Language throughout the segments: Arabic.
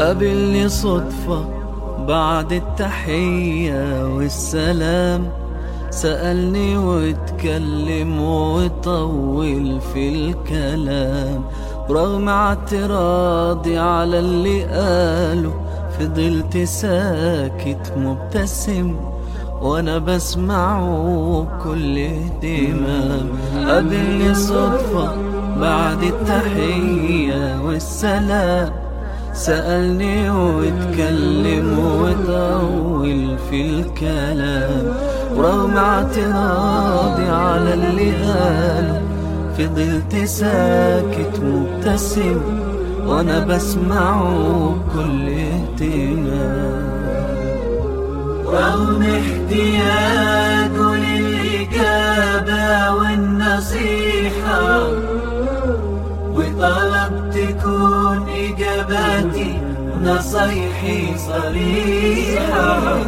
قابلني صدفة بعد التحية والسلام. سألني واتكلم وطول في الكلام. ورغم اعتراضي على اللي قاله فضلت ساكت مبتسم وأنا بسمعه بكل اهتمام. قابلني صدفة بعد التحية والسلام. سألني واتكلم وطول في الكلام. ورغم اعتراضي على اللي قاله فضلت ساكت مبتسم وأنا بسمعه بكل اهتمام. رغم احتياجه للإجابة والنصيحة وطلب تكون إجاباتي نصيحي صريحة.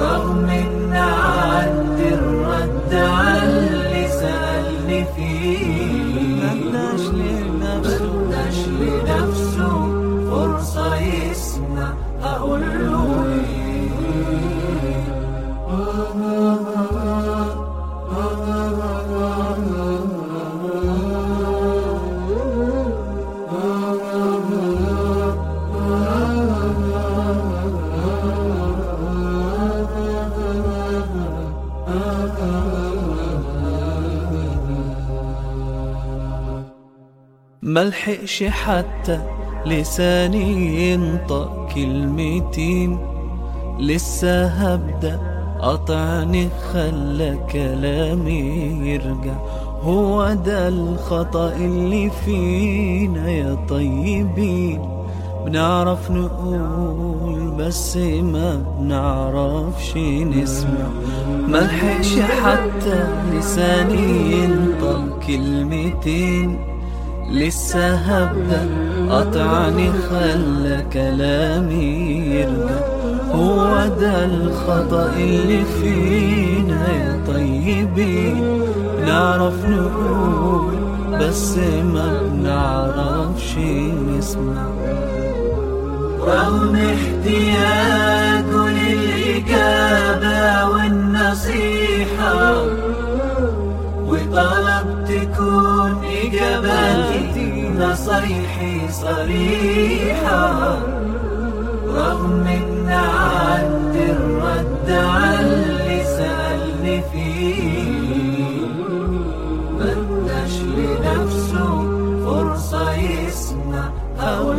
رغم إن عندي الرد على اللي سألني فيه مداش لنفسه فرصة يسمع أقول له ملحقش حتى لساني ينطق كلمتين. لسه هبدأ قطعني خلى كلامي يرجع. هو ده الخطأ اللي فينا يا طيبين. بنعرف نقول بس ما بنعرفش نسمع. ملحقش حتى لساني ينطق كلمتين. لسه هبدأ. قطعني خلى كلامي يرجع. هو ده الخطأ اللي فينا يا طيبين. نعرف نقول بس ما بنعرفش نسمع. رغم احتياجه للإجابة والنصيحة وطلب تكون نصيحي صريحة رغم إن عندي الرد على سألني فيه. مداش لنفسه فرصة يسمع أقول